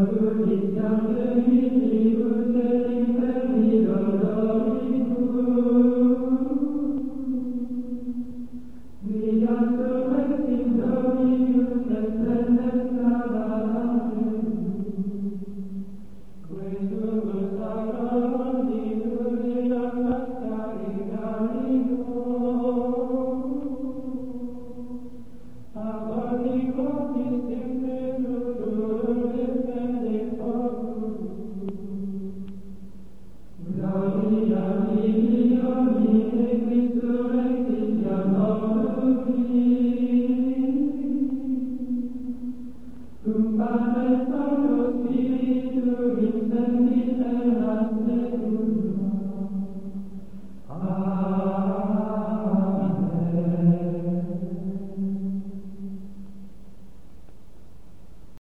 Hallelujah Thank you.